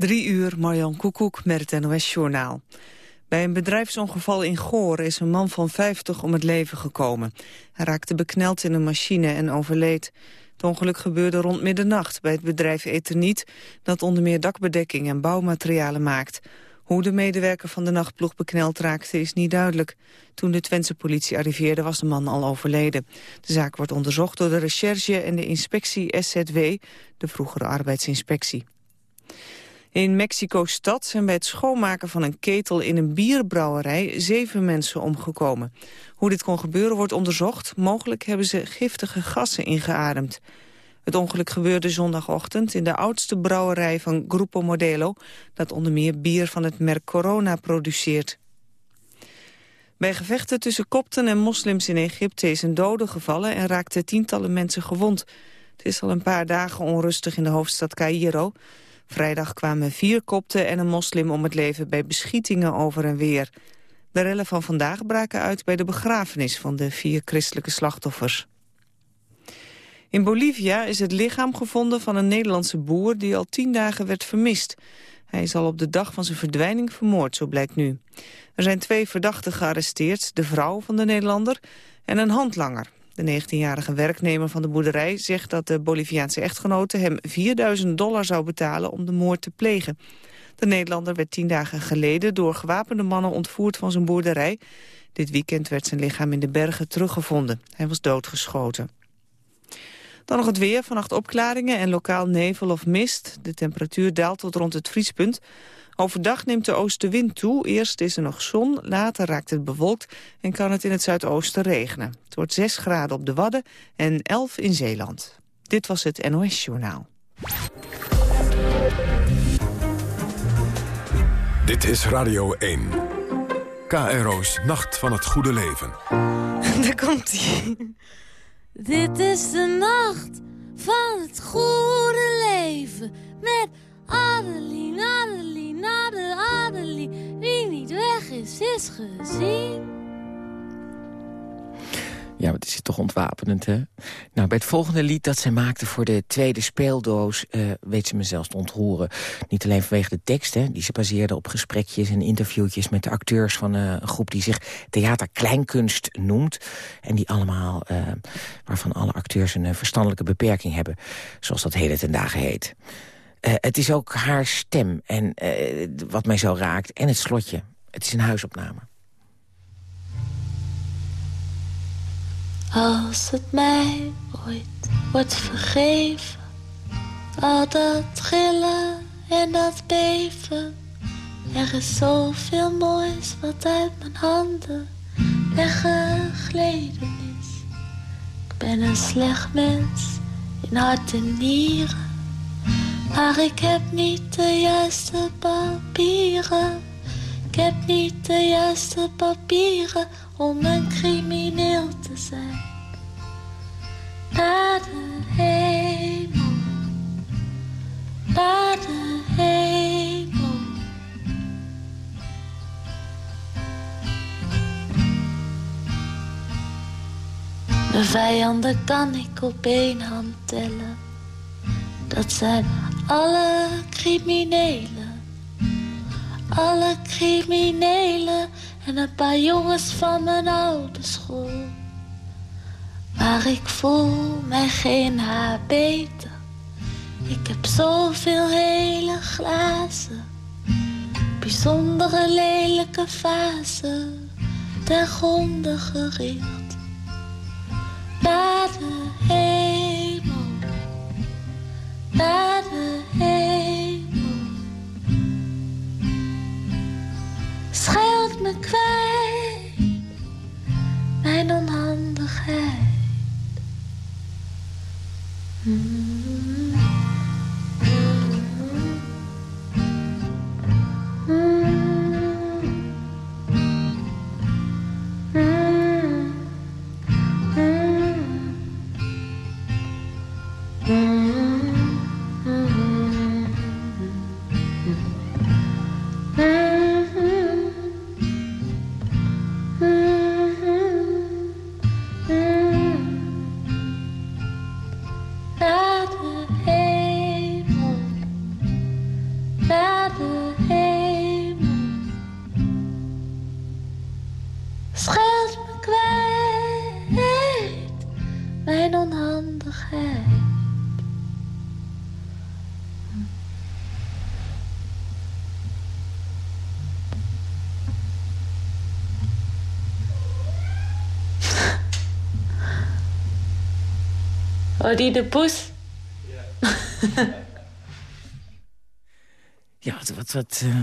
Drie uur, Marjan Koekoek met het NOS-journaal. Bij een bedrijfsongeval in Goor is een man van 50 om het leven gekomen. Hij raakte bekneld in een machine en overleed. Het ongeluk gebeurde rond middernacht bij het bedrijf Etherniet... dat onder meer dakbedekking en bouwmaterialen maakt. Hoe de medewerker van de nachtploeg bekneld raakte is niet duidelijk. Toen de Twentse politie arriveerde was de man al overleden. De zaak wordt onderzocht door de recherche en de inspectie SZW, de vroegere arbeidsinspectie. In Mexico-stad zijn bij het schoonmaken van een ketel in een bierbrouwerij zeven mensen omgekomen. Hoe dit kon gebeuren wordt onderzocht. Mogelijk hebben ze giftige gassen ingeademd. Het ongeluk gebeurde zondagochtend in de oudste brouwerij van Grupo Modelo... dat onder meer bier van het merk Corona produceert. Bij gevechten tussen kopten en moslims in Egypte is een dode gevallen... en raakten tientallen mensen gewond. Het is al een paar dagen onrustig in de hoofdstad Cairo. Vrijdag kwamen vier kopten en een moslim om het leven bij beschietingen over en weer. De rellen van vandaag braken uit bij de begrafenis van de vier christelijke slachtoffers. In Bolivia is het lichaam gevonden van een Nederlandse boer die al tien dagen werd vermist. Hij is al op de dag van zijn verdwijning vermoord, zo blijkt nu. Er zijn twee verdachten gearresteerd, de vrouw van de Nederlander en een handlanger. De 19-jarige werknemer van de boerderij zegt dat de Boliviaanse echtgenote hem 4000 dollar zou betalen om de moord te plegen. De Nederlander werd tien dagen geleden door gewapende mannen ontvoerd van zijn boerderij. Dit weekend werd zijn lichaam in de bergen teruggevonden. Hij was doodgeschoten. Dan nog het weer, vannacht opklaringen en lokaal nevel of mist. De temperatuur daalt tot rond het vriespunt. Overdag neemt de oostenwind toe. Eerst is er nog zon, later raakt het bewolkt en kan het in het zuidoosten regenen. Het wordt 6 graden op de Wadden en 11 in Zeeland. Dit was het NOS Journaal. Dit is Radio 1. KRO's Nacht van het Goede Leven. Daar komt hij. Dit is de nacht van het goede leven met Adeline, Adeline, Adeline, Adeline. Wie niet weg is, is gezien. Ja, het is toch ontwapenend, hè? Nou, bij het volgende lied dat zij maakte voor de tweede speeldoos... Uh, weet ze me zelfs te ontroeren. Niet alleen vanwege de tekst, hè, die ze baseerde op gesprekjes en interviewtjes... met de acteurs van uh, een groep die zich Theater Kleinkunst noemt. En die allemaal, uh, waarvan alle acteurs een verstandelijke beperking hebben. Zoals dat heden ten dagen heet. Uh, het is ook haar stem en uh, wat mij zo raakt. En het slotje. Het is een huisopname. Als het mij ooit wordt vergeven. Al dat gillen en dat beven. Er is zoveel moois wat uit mijn handen weggegleden is. Ik ben een slecht mens in hart en nieren. Maar ik heb niet de juiste papieren. Ik heb niet de juiste papieren om een crimineel te zijn. Naar de hemel, naar de hemel. Mijn vijanden kan ik op één hand tellen. Dat zijn alle criminelen. Alle criminelen en een paar jongens van mijn oude school. Maar ik voel mij geen haar beter. Ik heb zoveel hele glazen. Bijzondere lelijke fasen. Ten gronde gericht. Naar de hemel naar me mijn onhandigheid. Mm. Die de poes? Ja, wat... wat, wat uh,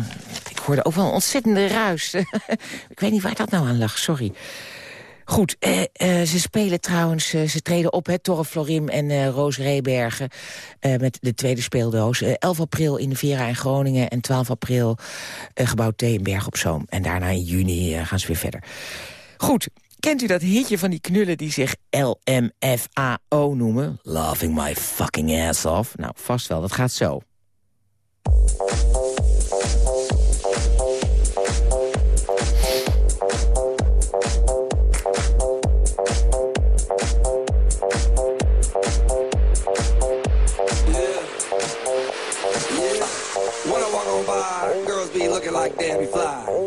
ik hoorde ook wel een ontzettende ruis. ik weet niet waar dat nou aan lag, sorry. Goed, eh, eh, ze spelen trouwens, eh, ze treden op, hè, Torre Florim en eh, Roos Reebergen... met de tweede speeldoos. 11 april in de Vera in Groningen en 12 april gebouw T in Berg op Zoom. En daarna in juni gaan ze weer verder. Goed, kent u dat hitje van die knullen die zich LMFAO noemen? Laughing my fucking ass off. Nou, vast wel, dat gaat zo. like Debbie Fly.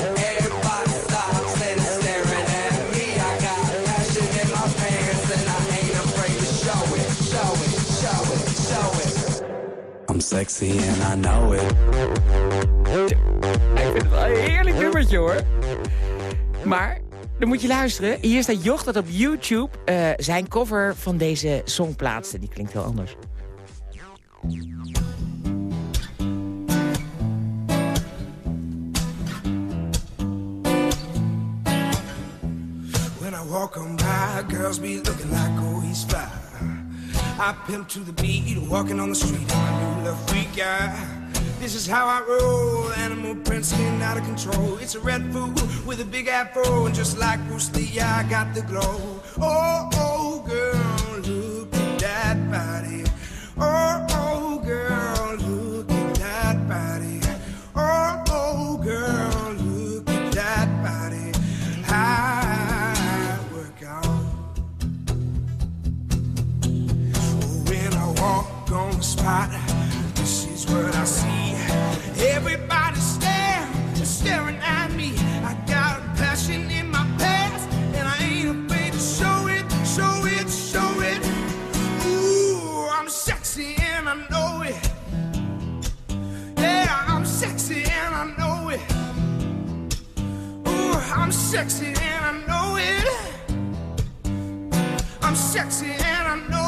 Sexy and I know it. Ik vind het wel een heerlijk nummertje hoor. Maar dan moet je luisteren. Hier staat Jocht dat op YouTube uh, zijn cover van deze song plaatste. Die klinkt heel anders. When I walk on by, girls be looking like oh he's fly. I pimp to the beat, walking on the street, my new love freak, yeah. This is how I roll, animal print skin out of control. It's a red food with a big afro, and just like Bruce Lee, I got the glow. Oh, oh, This is what I see. Everybody staring, staring at me. I got a passion in my past, and I ain't afraid to show it, show it, show it. Ooh, I'm sexy and I know it. Yeah, I'm sexy and I know it. Ooh, I'm sexy and I know it. I'm sexy and I know it.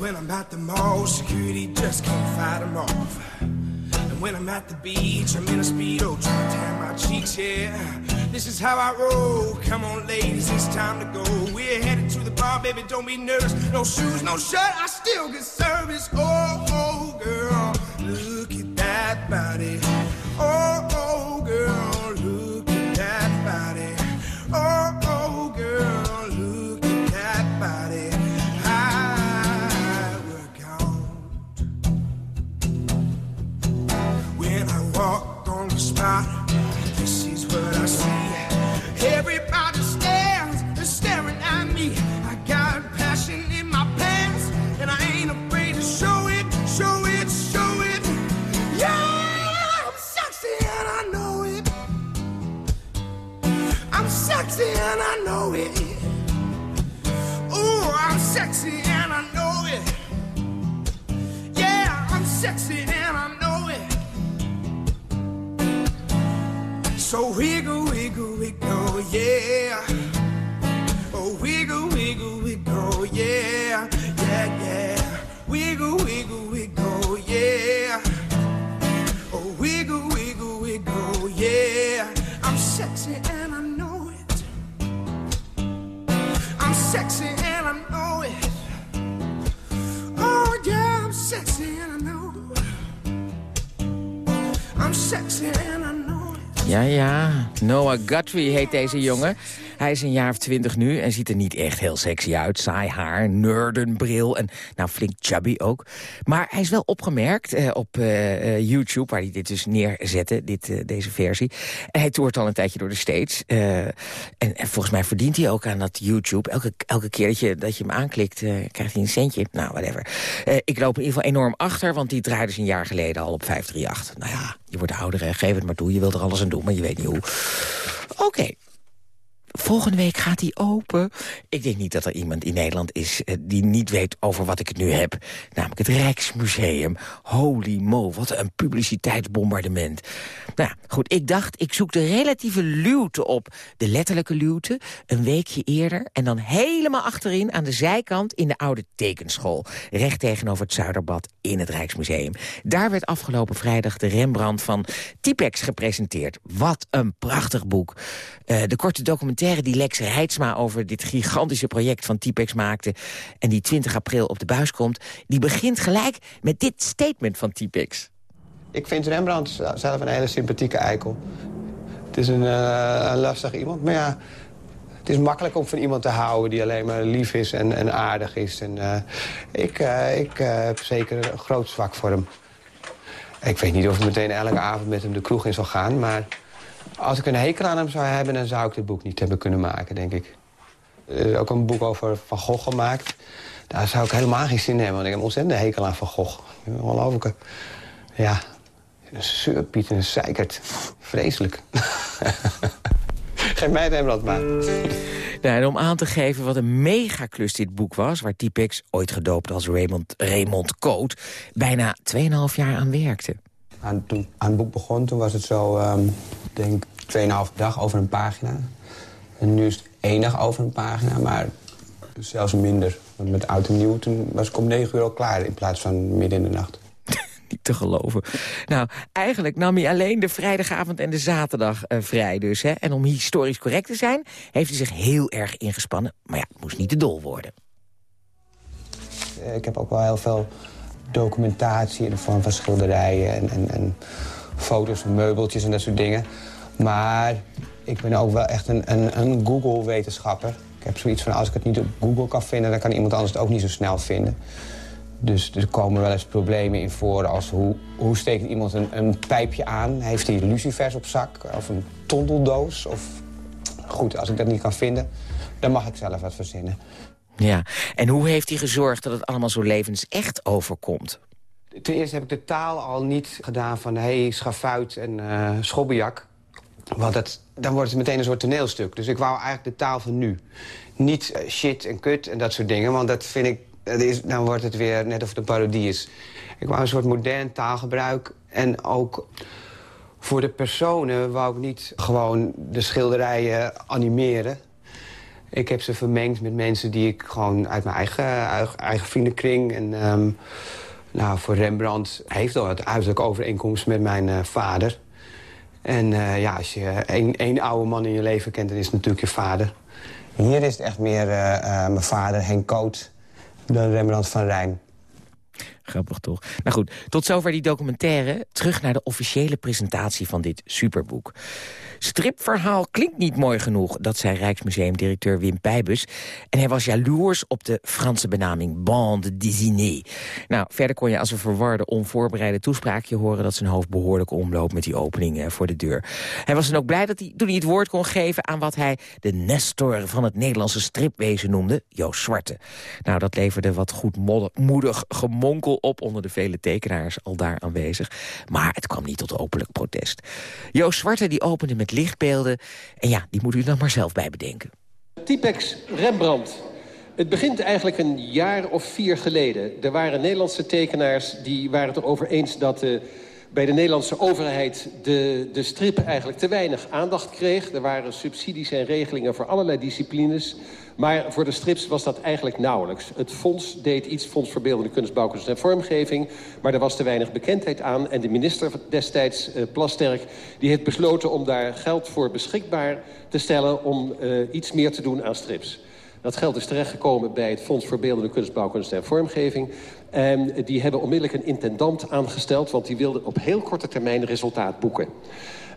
When I'm at the mall, security just can't fight them off. And when I'm at the beach, I'm in a speedo trying to tan my cheeks, yeah. This is how I roll. Come on, ladies, it's time to go. We're headed to the bar, baby, don't be nervous. No shoes, no shirt, I still get service. Oh, oh, girl, look at that body. This is what I see. Everybody stands and staring at me. I got passion in my pants, and I ain't afraid to show it, show it, show it. Yeah, I'm sexy and I know it. I'm sexy and I know it. Ooh, I'm sexy and I know it. Yeah, I'm sexy and I know So wiggle, wiggle, wiggle, yeah. Oh, wiggle, wiggle, wiggle, yeah. Yeah, yeah. Wiggle, wiggle, wiggle, yeah. Oh, wiggle, wiggle, wiggle, yeah. I'm sexy and I know it. I'm sexy and I know it. Oh, yeah, I'm sexy and I know. I'm sexy and I know. Ja, ja. Noah Guthrie heet deze jongen. Hij is een jaar of twintig nu en ziet er niet echt heel sexy uit. Saai haar, nerdenbril en nou flink chubby ook. Maar hij is wel opgemerkt uh, op uh, YouTube, waar hij dit dus neerzette, dit, deze versie. En hij toert al een tijdje door de States. En, en, volgens mij verdient hij ook aan dat YouTube. Elke, elke keer dat je, dat je hem aanklikt, krijgt hij een centje. Nou, whatever. ik loop in ieder geval enorm achter, want die draaide dus een jaar geleden al op 538. Nou ja, je wordt ouder, hè. geef het maar toe. Je wilt er alles aan doen, maar je weet niet hoe. Oké, Volgende week gaat hij open. Ik denk niet dat er iemand in Nederland is eh, die niet weet over wat ik het nu heb. Namelijk het Rijksmuseum. Holy mo, wat een publiciteitsbombardement. Nou goed, ik dacht, ik zoek de relatieve luwte op. De letterlijke luwte, een weekje eerder... en dan helemaal achterin aan de zijkant in de oude tekenschool. Recht tegenover het Zuiderbad in het Rijksmuseum. Daar werd afgelopen vrijdag de Rembrandt van Typex gepresenteerd. Wat een prachtig boek. Uh, de korte documentaire documentaire die Lex Rijtsma over dit gigantische project van Typex maakte... en die 20 april op de buis komt... die begint gelijk met dit statement van Typex. Ik vind Rembrandt zelf een hele sympathieke eikel. Het is een, uh, lastig iemand, maar ja... Het is makkelijk om van iemand te houden die alleen maar lief is en, en aardig is. En, uh, ik uh, ik heb zeker een groot zwak voor hem. Ik weet niet of ik meteen elke avond met hem de kroeg in zal gaan, maar... Als ik een hekel aan hem zou hebben, dan zou ik dit boek niet hebben kunnen maken, denk ik. Is ook een boek over Van Gogh gemaakt. Daar zou ik helemaal geen zin in hebben, want ik heb een ontzettende hekel aan Van Gogh. Ongelooflijk. Ja, een zeurpiet en een zeikert. Vreselijk. Geef mij het Rembrandt maar. En om aan te geven wat een megaklus dit boek was... waar Typex, ooit gedoopt als Raymond, Raymond Coat... bijna 2,5 jaar aan werkte. Aan, toen aan het boek begon, toen was het zo... Um, denk 2,5 dag over een pagina. En nu is het één dag over een pagina, maar zelfs minder. Want met oud en nieuw toen was ik om 9 uur al klaar... in plaats van midden in de nacht. Niet te geloven. Nou, eigenlijk nam hij alleen de vrijdagavond en de zaterdag uh, vrij dus. Hè? En om historisch correct te zijn, heeft hij zich heel erg ingespannen. Maar ja, het moest niet te dol worden. Eh, ik heb ook wel heel veel documentatie in de vorm van schilderijen... en, en, en foto's van meubeltjes en dat soort dingen. Maar ik ben ook wel echt een, een, een Google-wetenschapper. Ik heb zoiets van, als ik het niet op Google kan vinden... dan kan iemand anders het ook niet zo snel vinden. Dus er komen wel eens problemen in voor als hoe, hoe steekt iemand een, een pijpje aan? Heeft hij lucifers op zak of een tondeldoos? Of... Goed, als ik dat niet kan vinden, dan mag ik zelf wat verzinnen. Ja, en hoe heeft hij gezorgd dat het allemaal zo levensecht overkomt? Ten eerste heb ik de taal al niet gedaan van... hé, hey, schafuit en uh, schobbejak. Want dat, dan wordt het meteen een soort toneelstuk. Dus ik wou eigenlijk de taal van nu. Niet uh, shit en kut en dat soort dingen. Want dat vind ik... Dat is, dan wordt het weer net of het een parodie is. Ik wou een soort modern taalgebruik. En ook voor de personen wou ik niet gewoon de schilderijen animeren. Ik heb ze vermengd met mensen die ik gewoon uit mijn eigen, eigen, vriendenkring... en um, nou, voor Rembrandt heeft al het uiterlijk overeenkomst met mijn uh, vader. En uh, ja, als je één, oude man in je leven kent, dan is het natuurlijk je vader. Hier is het echt meer uh, mijn vader, Henk Koot, dan Rembrandt van Rijn. Grappig toch? Nou goed, tot zover die documentaire. Terug naar de officiële presentatie van dit superboek. Stripverhaal klinkt niet mooi genoeg, dat zei Rijksmuseumdirecteur Wim Pijbus. En hij was jaloers op de Franse benaming bande dessinée. Nou, verder kon je als een verwarde, onvoorbereide toespraakje horen... dat zijn hoofd behoorlijk omloopt met die opening eh, voor de deur. Hij was dan ook blij dat hij, toen hij het woord kon geven... aan wat hij de Nestor van het Nederlandse stripwezen noemde, Joost Zwarte. Nou, dat leverde wat goedmoedig gemonkel op onder de vele tekenaars al daar aanwezig. Maar het kwam niet tot openlijk protest. Joost Zwarte die opende met lichtbeelden. En ja, die moet u dan maar zelf bij bedenken. Typex Rembrandt. Het begint eigenlijk een jaar of vier geleden. Er waren Nederlandse tekenaars die waren het erover eens dat... de bij de Nederlandse overheid de, de strip eigenlijk te weinig aandacht kreeg. Er waren subsidies en regelingen voor allerlei disciplines. Maar voor de strips was dat eigenlijk nauwelijks. Het fonds deed iets, Fonds Verbeeldende Kunst, Bouwkunst en Vormgeving. Maar er was te weinig bekendheid aan. En de minister destijds, uh, Plasterk, die heeft besloten om daar geld voor beschikbaar te stellen... om uh, iets meer te doen aan strips. Dat geld is terechtgekomen bij het Fonds Verbeeldende Kunst, Bouwkunst en Vormgeving. En die hebben onmiddellijk een intendant aangesteld... want die wilde op heel korte termijn resultaat boeken.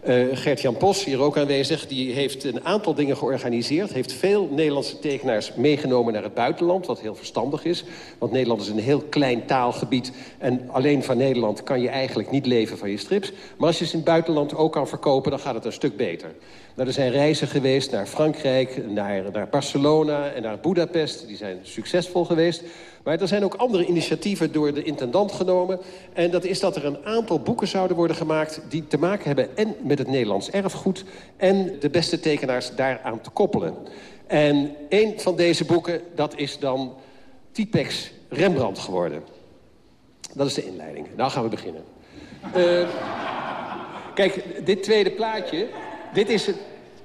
Uh, Gert-Jan Pos, hier ook aanwezig, die heeft een aantal dingen georganiseerd. Heeft veel Nederlandse tekenaars meegenomen naar het buitenland, wat heel verstandig is. Want Nederland is een heel klein taalgebied. En alleen van Nederland kan je eigenlijk niet leven van je strips. Maar als je ze in het buitenland ook kan verkopen, dan gaat het een stuk beter. Nou, er zijn reizen geweest naar Frankrijk, naar, naar Barcelona en naar Budapest. Die zijn succesvol geweest. Maar er zijn ook andere initiatieven door de intendant genomen. En dat is dat er een aantal boeken zouden worden gemaakt... die te maken hebben en met het Nederlands erfgoed... en de beste tekenaars daaraan te koppelen. En een van deze boeken, dat is dan Typex Rembrandt geworden. Dat is de inleiding. Nou gaan we beginnen. Uh, kijk, dit tweede plaatje... dit is het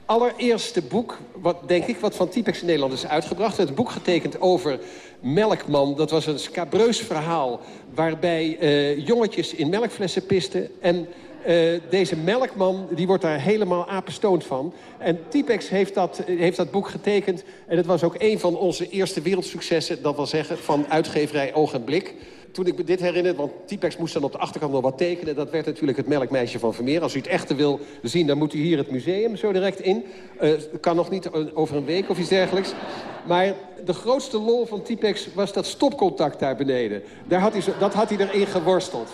allereerste boek, wat, denk ik, wat van Typex in Nederland is uitgebracht. Het boek getekend over Melkman. Dat was een scabreus verhaal waarbij uh, jongetjes in melkflessen pisten... en uh, deze melkman die wordt daar helemaal apenstoond van. En Typex heeft dat, heeft dat boek getekend. En het was ook een van onze eerste wereldsuccessen. Dat wil zeggen van uitgeverij Oog en Blik toen ik me dit herinner, want Typex moest dan op de achterkant nog wat tekenen. Dat werd natuurlijk het melkmeisje van Vermeer. Als u het echte wil zien, dan moet u hier het museum zo direct in. Uh, kan nog niet eh, over een week of iets dergelijks. Maar de grootste lol van Typex was dat stopcontact daar beneden. Daar had hij, dat had hij erin geworsteld.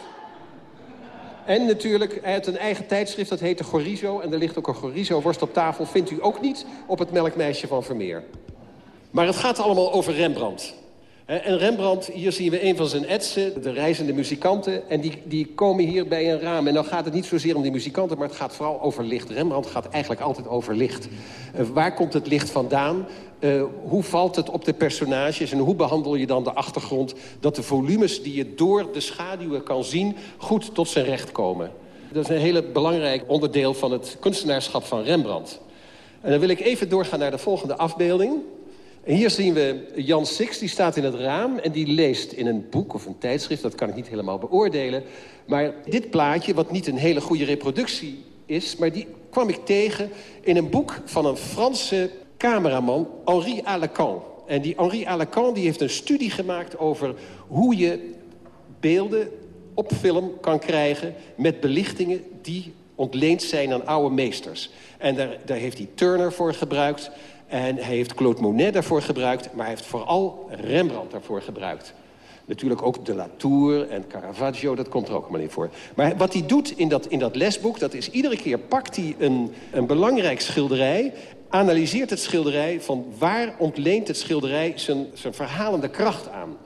En natuurlijk, hij had een eigen tijdschrift, dat heette Gorizo. En er ligt ook een Gorizo-worst op tafel. Vindt u ook niet op het melkmeisje van Vermeer. Maar het gaat allemaal over Rembrandt. En Rembrandt, hier zien we een van zijn etsen, de reizende muzikanten. En die, die komen hier bij een raam. En dan gaat het niet zozeer om die muzikanten, maar het gaat vooral over licht. Rembrandt gaat eigenlijk altijd over licht. Uh, waar komt het licht vandaan? Uh, hoe valt het op de personages en hoe behandel je dan de achtergrond... dat de volumes die je door de schaduwen kan zien goed tot zijn recht komen? Dat is een hele belangrijk onderdeel van het kunstenaarschap van Rembrandt. En dan wil ik even doorgaan naar de volgende afbeelding... En hier zien we Jan Six, die staat in het raam en die leest in een boek of een tijdschrift. Dat kan ik niet helemaal beoordelen. Maar dit plaatje, wat niet een hele goede reproductie is... maar die kwam ik tegen in een boek van een Franse cameraman, Henri Alecan. En die Henri Alecan die heeft een studie gemaakt over hoe je beelden op film kan krijgen... met belichtingen die ontleend zijn aan oude meesters. En daar, daar heeft hij Turner voor gebruikt... En hij heeft Claude Monet daarvoor gebruikt, maar hij heeft vooral Rembrandt daarvoor gebruikt. Natuurlijk ook de Latour en Caravaggio, dat komt er ook allemaal in voor. Maar wat hij doet in dat, in dat lesboek, dat is iedere keer pakt hij een, een belangrijk schilderij... analyseert het schilderij van waar ontleent het schilderij zijn, zijn verhalende kracht aan.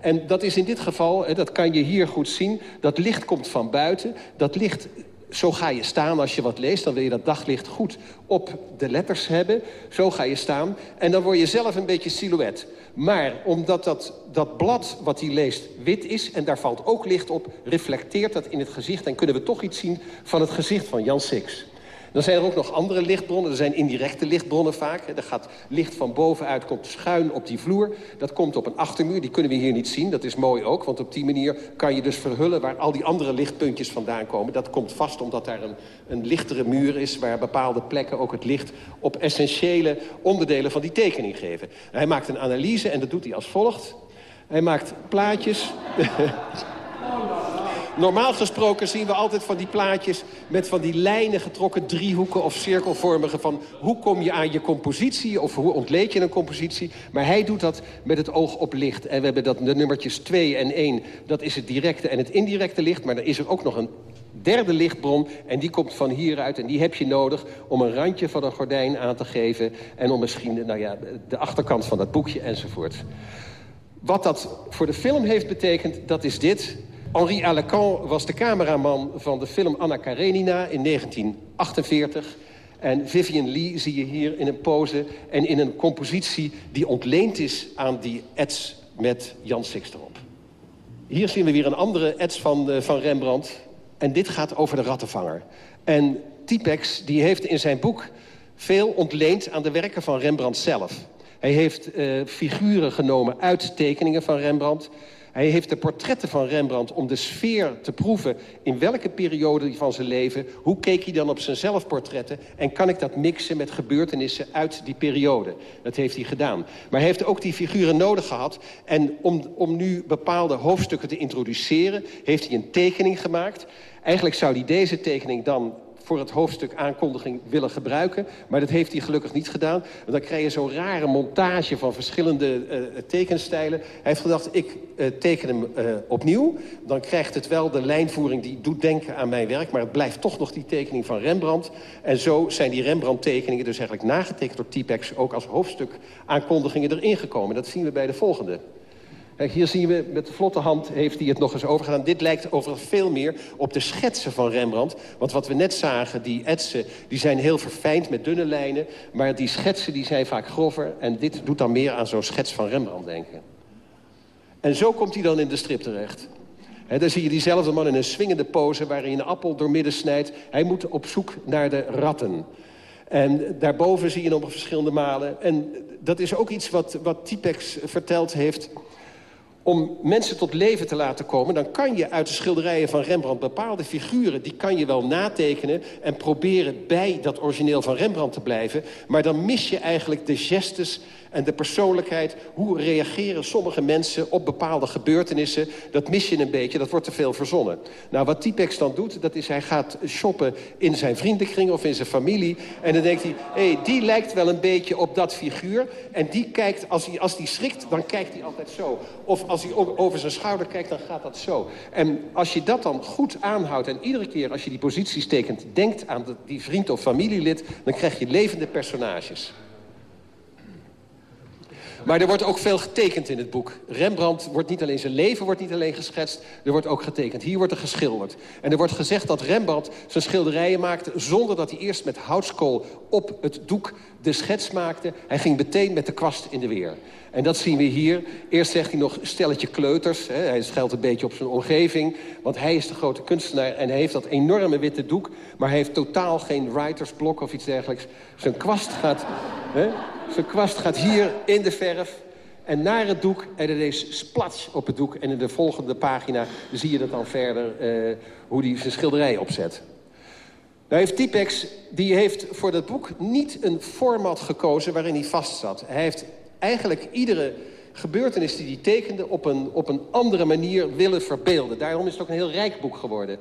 En dat is in dit geval, dat kan je hier goed zien, dat licht komt van buiten. Dat licht zo ga je staan als je wat leest. Dan wil je dat daglicht goed op de letters hebben. Zo ga je staan. En dan word je zelf een beetje silhouet. Maar omdat dat, dat blad wat hij leest wit is... en daar valt ook licht op, reflecteert dat in het gezicht... en kunnen we toch iets zien van het gezicht van Jan Six. Dan zijn er ook nog andere lichtbronnen. Er zijn indirecte lichtbronnen vaak. Er gaat licht van bovenuit, komt schuin op die vloer. Dat komt op een achtermuur, die kunnen we hier niet zien. Dat is mooi ook, want op die manier kan je dus verhullen... waar al die andere lichtpuntjes vandaan komen. Dat komt vast omdat daar een, een lichtere muur is... waar bepaalde plekken ook het licht op essentiële onderdelen van die tekening geven. Hij maakt een analyse en dat doet hij als volgt. Hij maakt plaatjes... Normaal gesproken zien we altijd van die plaatjes... met van die lijnen getrokken driehoeken of cirkelvormige... van hoe kom je aan je compositie of hoe ontleed je een compositie. Maar hij doet dat met het oog op licht. En we hebben dat, de nummertjes 2 en 1, dat is het directe en het indirecte licht. Maar er is er ook nog een derde lichtbron en die komt van hieruit. En die heb je nodig om een randje van een gordijn aan te geven... en om misschien nou ja, de achterkant van dat boekje enzovoort. Wat dat voor de film heeft betekend, dat is dit. Henri Alecan was de cameraman van de film Anna Karenina in 1948. En Vivian Lee zie je hier in een pose en in een compositie... die ontleend is aan die ets met Jan Six erop. Hier zien we weer een andere ets van, uh, van Rembrandt. En dit gaat over de rattenvanger. En Typex die heeft in zijn boek veel ontleend aan de werken van Rembrandt zelf. Hij heeft uh, figuren genomen uit tekeningen van Rembrandt... Hij heeft de portretten van Rembrandt om de sfeer te proeven... in welke periode van zijn leven, hoe keek hij dan op zijn zelfportretten... en kan ik dat mixen met gebeurtenissen uit die periode? Dat heeft hij gedaan. Maar hij heeft ook die figuren nodig gehad. En om, om nu bepaalde hoofdstukken te introduceren... heeft hij een tekening gemaakt. Eigenlijk zou hij deze tekening dan voor het hoofdstuk aankondiging willen gebruiken. Maar dat heeft hij gelukkig niet gedaan. En dan krijg je zo'n rare montage van verschillende uh, tekenstijlen. Hij heeft gedacht, ik uh, teken hem uh, opnieuw. Dan krijgt het wel de lijnvoering die doet denken aan mijn werk. Maar het blijft toch nog die tekening van Rembrandt. En zo zijn die Rembrandt-tekeningen dus eigenlijk nagetekend door Typex... ook als hoofdstuk aankondigingen erin gekomen. Dat zien we bij de volgende. Hier zien we met vlotte hand heeft hij het nog eens overgedaan. Dit lijkt overigens veel meer op de schetsen van Rembrandt. Want wat we net zagen, die etsen, die zijn heel verfijnd met dunne lijnen. Maar die schetsen die zijn vaak grover. En dit doet dan meer aan zo'n schets van Rembrandt denken. En zo komt hij dan in de strip terecht. He, dan zie je diezelfde man in een swingende pose... waarin hij een appel doormidden snijdt. Hij moet op zoek naar de ratten. En daarboven zie je nog verschillende malen. En dat is ook iets wat, wat Typex verteld heeft om mensen tot leven te laten komen... dan kan je uit de schilderijen van Rembrandt bepaalde figuren... die kan je wel natekenen en proberen bij dat origineel van Rembrandt te blijven. Maar dan mis je eigenlijk de gestes en de persoonlijkheid. Hoe reageren sommige mensen op bepaalde gebeurtenissen? Dat mis je een beetje, dat wordt te veel verzonnen. Nou, wat Typex dan doet, dat is hij gaat shoppen in zijn vriendenkring of in zijn familie. En dan denkt hij, hé, hey, die lijkt wel een beetje op dat figuur. En die kijkt, als hij, als die schrikt, dan kijkt hij altijd zo. Of als hij over zijn schouder kijkt, dan gaat dat zo. En als je dat dan goed aanhoudt en iedere keer als je die posities tekent... denkt aan die vriend of familielid, dan krijg je levende personages. Maar er wordt ook veel getekend in het boek. Rembrandt wordt niet alleen zijn leven wordt niet alleen geschetst, er wordt ook getekend. Hier wordt er geschilderd. En er wordt gezegd dat Rembrandt zijn schilderijen maakte zonder dat hij eerst met houtskool op het doek de schets maakte. Hij ging meteen met de kwast in de weer. En dat zien we hier. Eerst zegt hij nog stelletje kleuters. Hè. Hij scheldt een beetje op zijn omgeving. Want hij is de grote kunstenaar en hij heeft dat enorme witte doek. Maar hij heeft totaal geen writersblok of iets dergelijks. Zijn kwast gaat, hè, zijn kwast gaat hier in de verf. En naar het doek, en er is splats op het doek. En in de volgende pagina zie je dat dan verder, uh, hoe hij zijn schilderij opzet. Nou heeft Typex die heeft voor dat boek niet een format gekozen waarin hij vastzat. Hij heeft eigenlijk iedere gebeurtenis die hij tekende... Op een, op een andere manier willen verbeelden. Daarom is het ook een heel rijk boek geworden.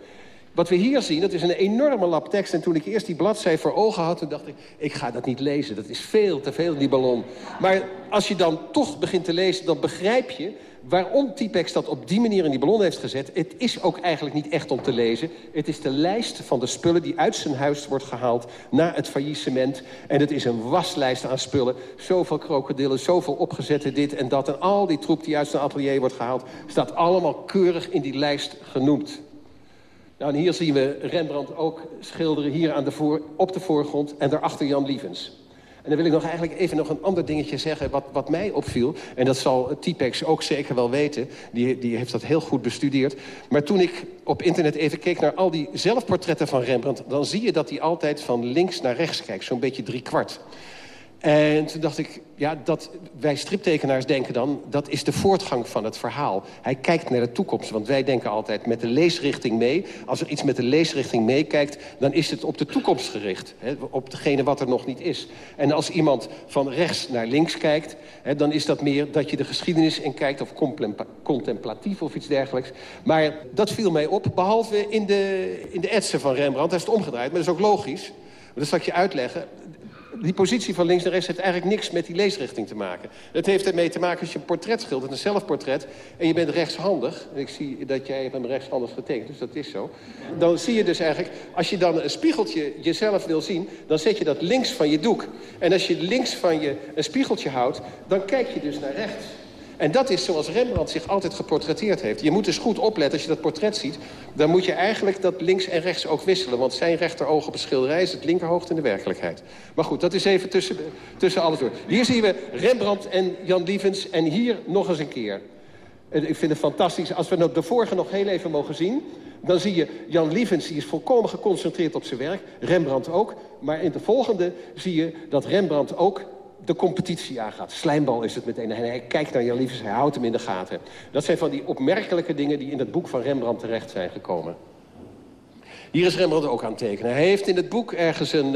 Wat we hier zien, dat is een enorme lap tekst. En toen ik eerst die bladzij voor ogen had, toen dacht ik... ik ga dat niet lezen, dat is veel te veel, die ballon. Maar als je dan toch begint te lezen, dan begrijp je waarom Typex dat op die manier in die ballon heeft gezet... het is ook eigenlijk niet echt om te lezen. Het is de lijst van de spullen die uit zijn huis wordt gehaald... na het faillissement. En het is een waslijst aan spullen. Zoveel krokodillen, zoveel opgezette dit en dat. En al die troep die uit zijn atelier wordt gehaald... staat allemaal keurig in die lijst genoemd. Nou, en hier zien we Rembrandt ook schilderen hier aan de voor, op de voorgrond... en daarachter Jan Lievens. En dan wil ik nog eigenlijk even nog een ander dingetje zeggen... wat, wat mij opviel, en dat zal Typex ook zeker wel weten... Die, die heeft dat heel goed bestudeerd. Maar toen ik op internet even keek naar al die zelfportretten van Rembrandt... dan zie je dat hij altijd van links naar rechts kijkt, zo'n beetje drie kwart. En toen dacht ik, ja, dat wij striptekenaars denken dan... dat is de voortgang van het verhaal. Hij kijkt naar de toekomst, want wij denken altijd met de leesrichting mee. Als er iets met de leesrichting meekijkt... dan is het op de toekomst gericht. Hè, op degene wat er nog niet is. En als iemand van rechts naar links kijkt... Hè, dan is dat meer dat je de geschiedenis in kijkt... of contemplatief of iets dergelijks. Maar dat viel mij op, behalve in de, in de etsen van Rembrandt. Hij is het omgedraaid, maar dat is ook logisch. Dat zal ik je uitleggen die positie van links naar rechts heeft eigenlijk niks met die leesrichting te maken. Het heeft ermee te maken als je een portret schildert, een zelfportret... en je bent rechtshandig, en ik zie dat jij hem rechtshandig getekend, dus dat is zo... dan zie je dus eigenlijk, als je dan een spiegeltje jezelf wil zien... dan zet je dat links van je doek. En als je links van je een spiegeltje houdt, dan kijk je dus naar rechts. En dat is zoals Rembrandt zich altijd geportretteerd heeft. Je moet dus goed opletten als je dat portret ziet. Dan moet je eigenlijk dat links en rechts ook wisselen. Want zijn rechteroog op een schilderij is het linkerhoogte in de werkelijkheid. Maar goed, dat is even tussen, tussen alles door. Hier zien we Rembrandt en Jan Lievens. En hier nog eens een keer. Ik vind het fantastisch. Als we de vorige nog heel even mogen zien... dan zie je Jan Lievens, die is volkomen geconcentreerd op zijn werk. Rembrandt ook. Maar in de volgende zie je dat Rembrandt ook de competitie aangaat. Slijmbal is het meteen. Hij, hij kijkt naar Jan Lievens, hij houdt hem in de gaten. Dat zijn van die opmerkelijke dingen die in het boek van Rembrandt terecht zijn gekomen. Hier is Rembrandt ook aan tekenen. Hij heeft in het boek ergens een...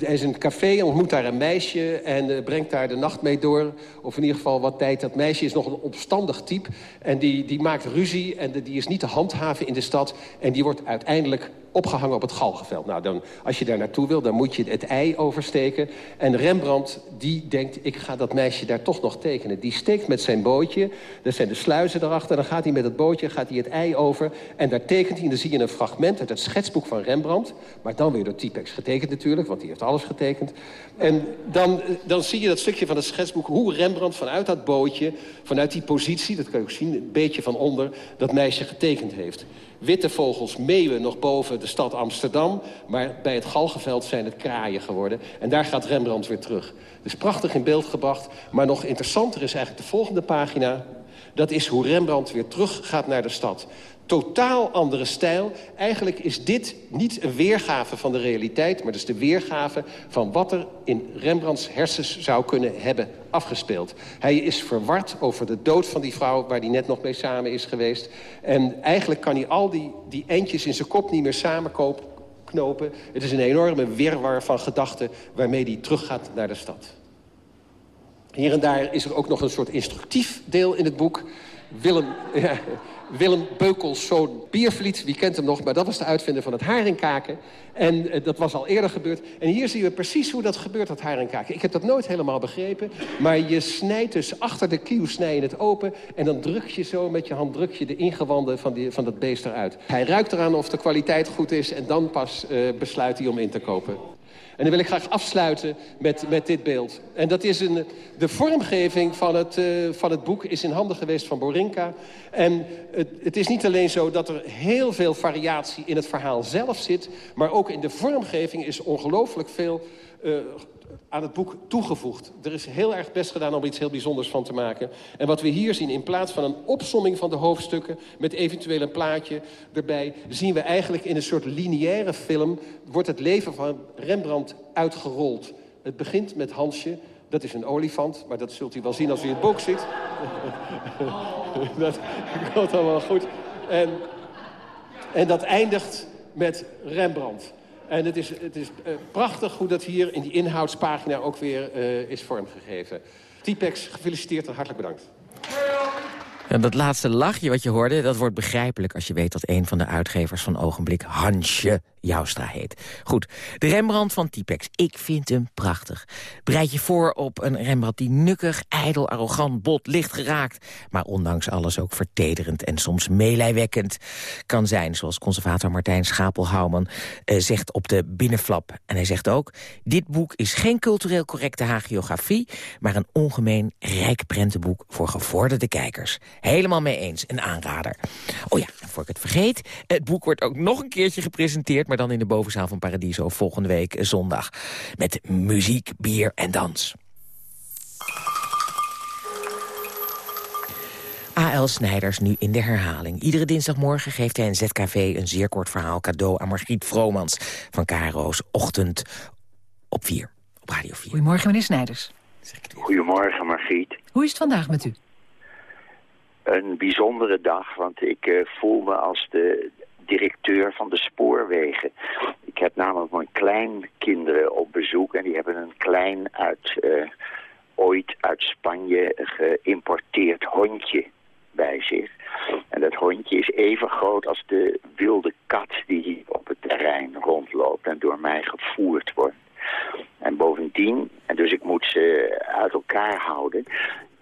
Hij is een café, ontmoet daar een meisje... en uh, brengt daar de nacht mee door. Of in ieder geval wat tijd. Dat meisje is nog een opstandig type. En die, die maakt ruzie en die is niet te handhaven in de stad. En die wordt uiteindelijk opgehangen op het galgenveld. Nou, dan, als je daar naartoe wil, dan moet je het ei oversteken. En Rembrandt, die denkt, ik ga dat meisje daar toch nog tekenen. Die steekt met zijn bootje, er zijn de sluizen erachter... dan gaat hij met het bootje gaat hij het ei over... en daar tekent hij, en dan zie je een fragment uit het schetsboek van Rembrandt... maar dan weer door Typex getekend natuurlijk, want die heeft alles getekend. En dan, dan zie je dat stukje van het schetsboek... hoe Rembrandt vanuit dat bootje, vanuit die positie... dat kan je ook zien, een beetje van onder, dat meisje getekend heeft witte vogels meeuwen nog boven de stad Amsterdam. Maar bij het Galgenveld zijn het kraaien geworden. En daar gaat Rembrandt weer terug. Dus prachtig in beeld gebracht. Maar nog interessanter is eigenlijk de volgende pagina. Dat is hoe Rembrandt weer terug gaat naar de stad totaal andere stijl. Eigenlijk is dit niet een weergave van de realiteit... maar dus de weergave van wat er in Rembrandts hersens zou kunnen hebben afgespeeld. Hij is verward over de dood van die vrouw waar hij net nog mee samen is geweest. En eigenlijk kan hij al die, die eindjes in zijn kop niet meer samenknopen. Het is een enorme wirwar van gedachten waarmee hij teruggaat naar de stad. Hier en daar is er ook nog een soort instructief deel in het boek. Willem, Willem Beukels zoon Biervliet, wie kent hem nog... maar dat was de uitvinder van het haringkaken. En uh, dat was al eerder gebeurd. En hier zien we precies hoe dat gebeurt, dat haringkaken. Ik heb dat nooit helemaal begrepen. Maar je snijdt dus achter de kieuw snij je het open... en dan druk je zo met je hand druk je de ingewanden van, die, van dat beest eruit. Hij ruikt eraan of de kwaliteit goed is... en dan pas uh, besluit hij om in te kopen. En dan wil ik graag afsluiten met, met dit beeld. En dat is een, de vormgeving van het, uh, van het boek is in handen geweest van Borinka. En het, het, is niet alleen zo dat er heel veel variatie in het verhaal zelf zit... maar ook in de vormgeving is ongelooflijk veel uh, aan het boek toegevoegd. Er is heel erg best gedaan om iets heel bijzonders van te maken. En wat we hier zien, in plaats van een opsomming van de hoofdstukken... met eventueel een plaatje erbij... zien we eigenlijk in een soort lineaire film... wordt het leven van Rembrandt uitgerold. Het begint met Hansje, dat is een olifant, maar dat zult u wel zien als u het boek ziet. dat komt allemaal goed. En, en dat eindigt met Rembrandt. En het is, het is uh, prachtig hoe dat hier in die inhoudspagina ook weer uh, is vormgegeven. Typex, gefeliciteerd en hartelijk bedankt. En dat laatste lachje wat je hoorde, dat wordt begrijpelijk... als je weet dat een van de uitgevers van Ogenblik Hansje Joustra heet. Goed, de Rembrandt van Typex. Ik vind hem prachtig. Bereid je voor op een Rembrandt die nukkig, ijdel, arrogant, bot, licht geraakt... maar ondanks alles ook vertederend en soms meelijwekkend kan zijn... zoals conservator Martijn Schapel-Houwman eh, zegt op de binnenflap. En hij zegt ook, dit boek is geen cultureel correcte hagiografie... maar een ongemeen rijk prentenboek voor gevorderde kijkers. Helemaal mee eens, een aanrader. Oh ja, voor ik het vergeet, het boek wordt ook nog een keertje gepresenteerd maar dan in de bovenzaal van Paradiso volgende week eh, zondag. Met muziek, bier en dans. A.L. Snijders nu in de herhaling. Iedere dinsdagmorgen geeft hij in ZKV een zeer kort verhaal cadeau aan Margriet Vromans van Karo's Ochtend op 4, op Radio 4. Goedemorgen, meneer Snijders. Goedemorgen, Margriet. Hoe is het vandaag met u? Een bijzondere dag, want ik uh, voel me als de directeur van de spoorwegen. Ik heb namelijk mijn kleinkinderen op bezoek en die hebben een klein uit, uh, ooit uit Spanje geïmporteerd hondje bij zich. En dat hondje is even groot als de wilde kat die op het terrein rondloopt en door mij gevoerd wordt. En bovendien, en dus ik moet ze uit elkaar houden,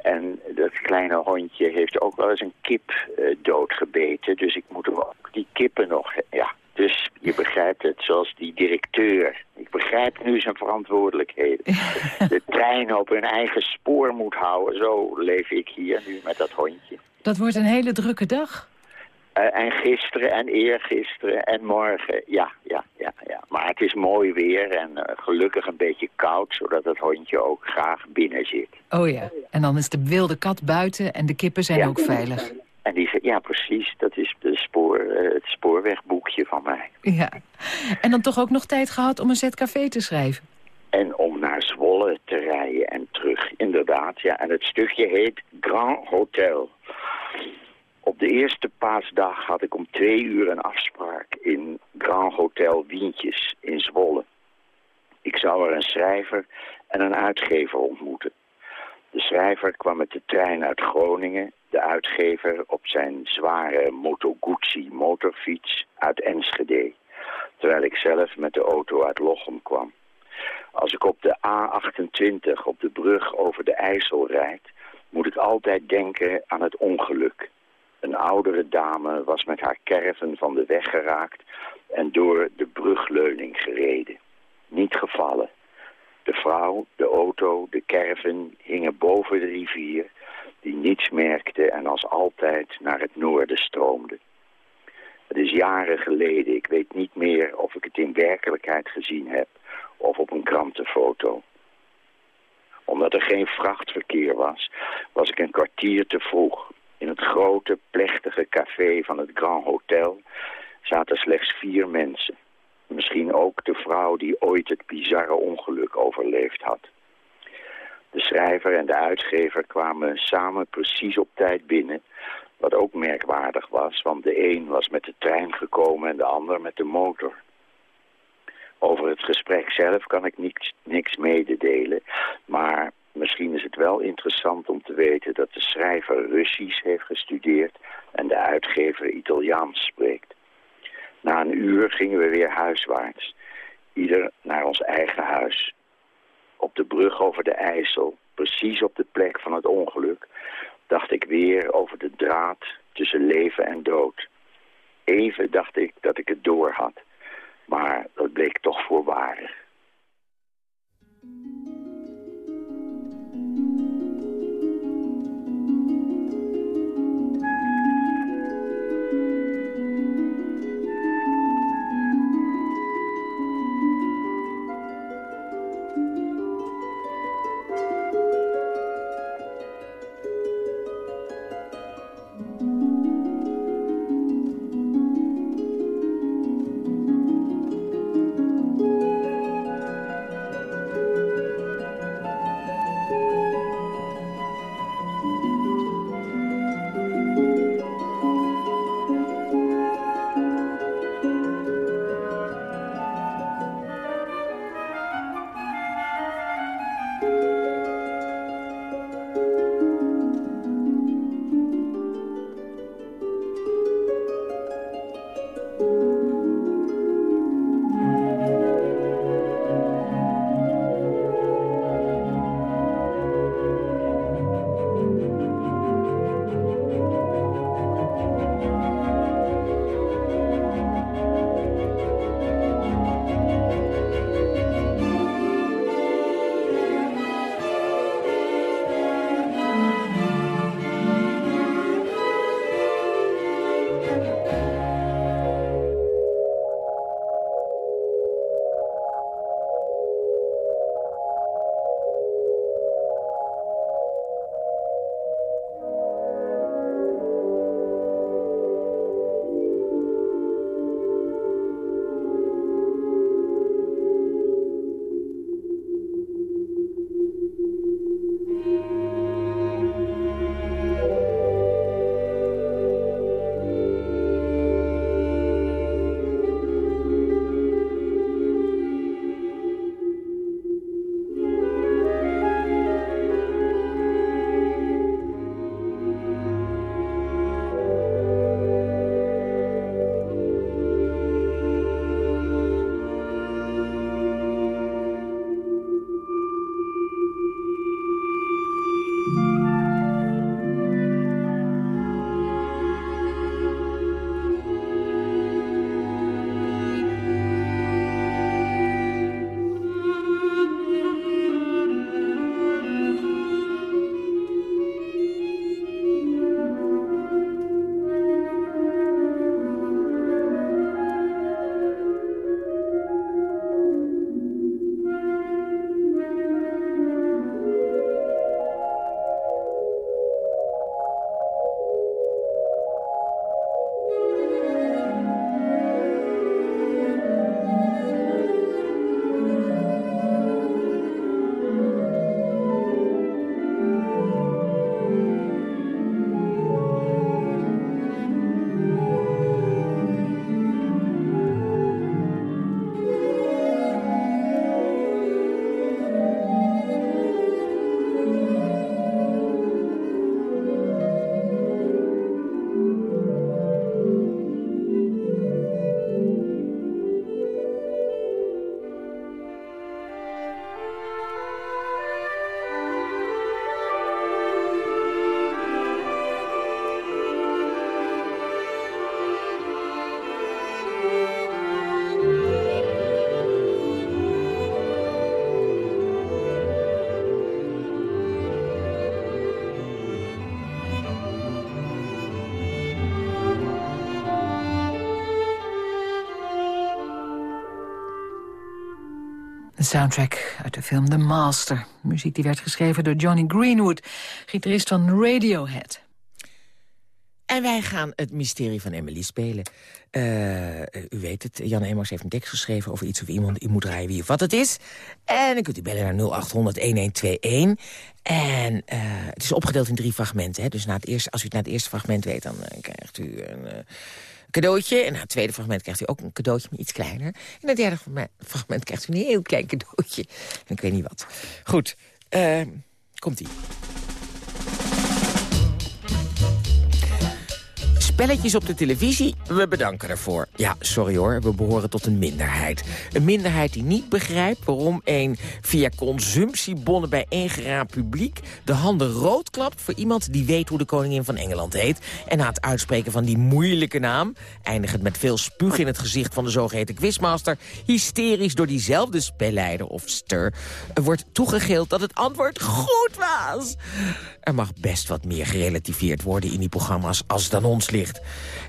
en dat kleine hondje heeft ook wel eens een kip uh, doodgebeten. Dus ik moet ook die kippen nog... Ja, dus je begrijpt het, zoals die directeur. Ik begrijp nu zijn verantwoordelijkheden. De trein op hun eigen spoor moet houden. Zo leef ik hier nu met dat hondje. Dat wordt een hele drukke dag. Uh, en gisteren en eergisteren en morgen, ja, ja, ja, ja. Maar het is mooi weer en uh, gelukkig een beetje koud, zodat het hondje ook graag binnen zit. Oh ja, en dan is de wilde kat buiten en de kippen zijn ja. ook veilig. En die, ja, precies. Dat is de spoor, uh, het spoorwegboekje van mij. Ja. En dan toch ook nog tijd gehad om een ZKV te schrijven? En om naar Zwolle te rijden en terug, inderdaad. Ja. En het stukje heet Grand Hotel. Op de eerste paasdag had ik om twee uur een afspraak in Grand Hotel Wientjes in Zwolle. Ik zou er een schrijver en een uitgever ontmoeten. De schrijver kwam met de trein uit Groningen, de uitgever op zijn zware Moto Guzzi motorfiets uit Enschede. terwijl ik zelf met de auto uit Lochem kwam. Als ik op de A28 op de brug over de IJssel rijd, moet ik altijd denken aan het ongeluk. Een oudere dame was met haar kerven van de weg geraakt en door de brugleuning gereden. Niet gevallen. De vrouw, de auto, de kerven hingen boven de rivier die niets merkte en als altijd naar het noorden stroomde. Het is jaren geleden, ik weet niet meer of ik het in werkelijkheid gezien heb of op een krantenfoto. Omdat er geen vrachtverkeer was, was ik een kwartier te vroeg. In het grote, plechtige café van het Grand Hotel zaten slechts vier mensen. Misschien ook de vrouw die ooit het bizarre ongeluk overleefd had. De schrijver en de uitgever kwamen samen precies op tijd binnen... wat ook merkwaardig was, want de een was met de trein gekomen en de ander met de motor. Over het gesprek zelf kan ik niks, niks mededelen, maar misschien is het wel interessant om te weten dat de schrijver Russisch heeft gestudeerd en de uitgever Italiaans spreekt. Na een uur gingen we weer huiswaarts, ieder naar ons eigen huis. Op de brug over de IJssel, precies op de plek van het ongeluk, dacht ik weer over de draad tussen leven en dood. Even dacht ik dat ik het door had. Maar dat bleek toch voorbarig. Soundtrack uit de film The Master. Muziek die werd geschreven door Johnny Greenwood, gitarist van Radiohead. En wij gaan het mysterie van Emily spelen. Uh, u weet het, Jan Emmers heeft een tekst geschreven over iets of iemand. U moet draaien wie of wat het is. En dan kunt u bellen naar 0800-1121. En uh, het is opgedeeld in drie fragmenten. Hè? Dus na het eerste, als u het na het eerste fragment weet, dan uh, krijgt u een cadeautje. En na het tweede fragment krijgt u ook een cadeautje, maar iets kleiner. En het derde fragment krijgt u een heel klein cadeautje. En ik weet niet wat. Goed, komt-ie. Spelletjes op de televisie, we bedanken ervoor. Ja, sorry hoor, we behoren tot een minderheid. Een minderheid die niet begrijpt waarom een via consumptiebonnen bij publiek... de handen rood klapt voor iemand die weet hoe de koningin van Engeland heet. En na het uitspreken van die moeilijke naam... eindigend met veel spuug in het gezicht van de zogeheten quizmaster... hysterisch door diezelfde spelleider of ster... wordt toegegeeld dat het antwoord goed was. Er mag best wat meer gerelativeerd worden in die programma's als het aan ons ligt.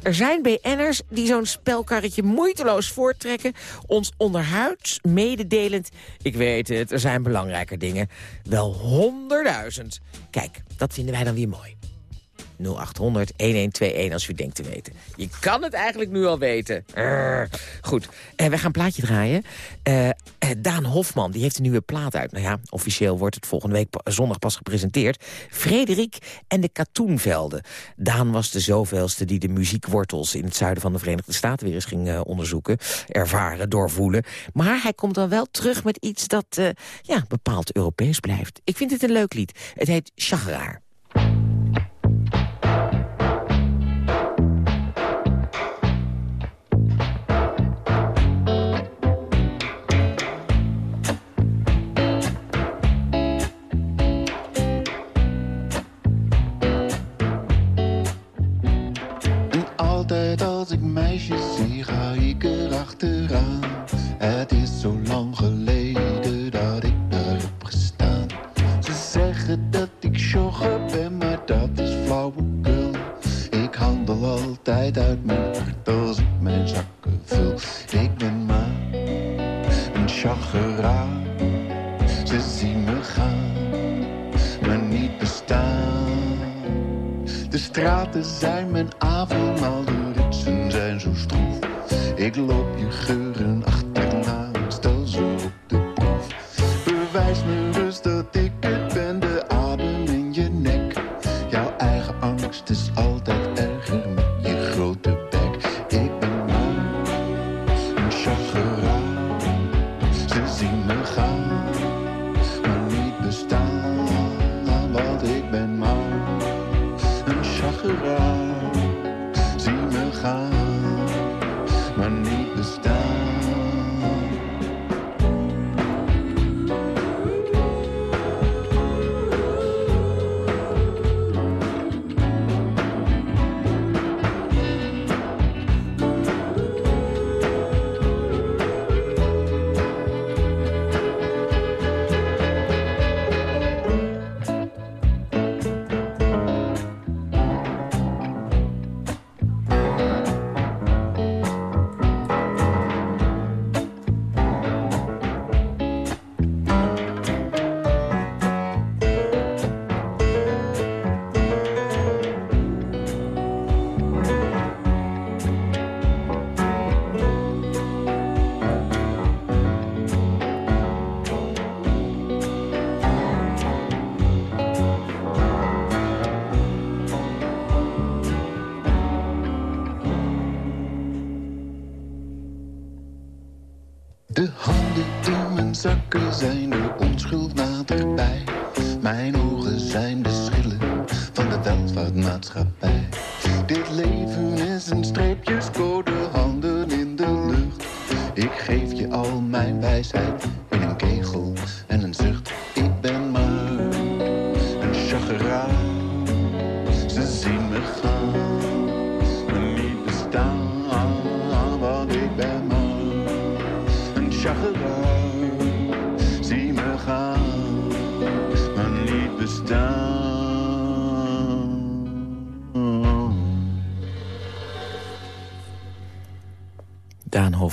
Er zijn BN'ers die zo'n spelkarretje moeiteloos voorttrekken... ons onderhuids mededelend... ik weet het, er zijn belangrijker dingen. Wel honderdduizend. Kijk, dat vinden wij dan weer mooi. 0800 1121 als u denkt te weten. Je kan het eigenlijk nu al weten. Goed, uh, we gaan een plaatje draaien. Uh, Daan Hofman die heeft een nieuwe plaat uit. Nou ja, officieel wordt het volgende week zondag pas gepresenteerd. Frederik en de Katoenvelden. Daan was de zoveelste die de muziekwortels... in het zuiden van de Verenigde Staten weer eens ging onderzoeken. Ervaren, doorvoelen. Maar hij komt dan wel terug met iets dat ja, bepaald Europees blijft. Ik vind het een leuk lied. Het heet Chageraar.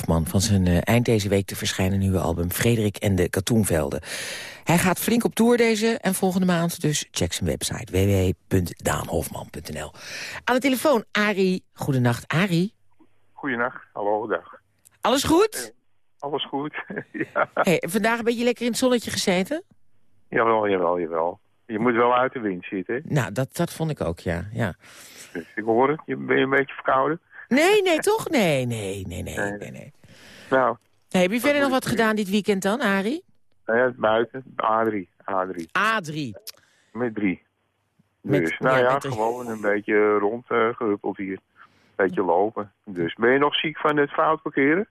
Hofman van zijn eh, eind deze week te verschijnen nieuwe album Frederik en de Katoenvelden. Hij gaat flink op tour deze en volgende maand, dus check zijn website www.daanhofman.nl. Aan de telefoon, Ari. Goedenacht, Ari. Goedenacht, hallo, dag. Alles goed? Alles goed, ja. Hey, vandaag een beetje lekker in het zonnetje gezeten? Jawel, jawel, jawel. Je moet wel uit de wind zitten. Nou, dat, dat vond ik ook, ja. ja. Dus ik hoor het, je ben je een beetje verkouden? Nee, nee, toch? Nee, nee, nee, nee, nee. nee. Nou, Hey, heb je verder nog wat gedaan dit weekend dan, Ari? nou ja, buiten, A3, A3, A3. met drie. Met- dus, nou ja, met gewoon een beetje rond eh, hier. Een beetje lopen. Dus ben je nog ziek van het fout parkeren?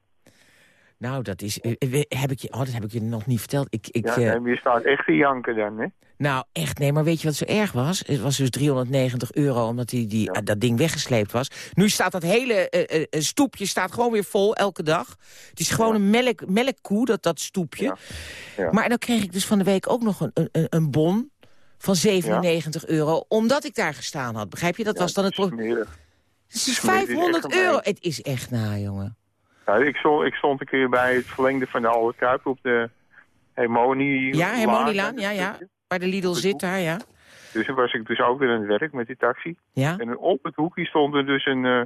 Nou, dat is... eh, eh, heb ik je, oh, dat heb ik je nog niet verteld. Ik, ik, Ja, eh, je staat echt te janken dan, hè? Nou, echt, nee, maar weet je wat zo erg was? Het was dus 390 euro, omdat die, die, dat ding weggesleept was. Nu staat dat hele stoepje staat gewoon weer vol, elke dag. Het is gewoon een melk, melkkoe, dat, dat stoepje. Ja. Maar dan kreeg ik dus van de week ook nog een, een, een bon van 97 euro, omdat ik daar gestaan had. Begrijp je? Dat was dan het probleem. Het is smerig, het is 500 echt gemeen. euro. Het is echt na, jongen. Nou, ik, stond, ik stond een keer bij het verlengde van de Albert Kuip op de Hemoni. Ja, Hermonielaan, ja, ja. Waar de Lidl zit daar, ja. Dus toen was ik dus ook weer aan het werk met die taxi. Ja, En op het hoekje stond er dus een, eh,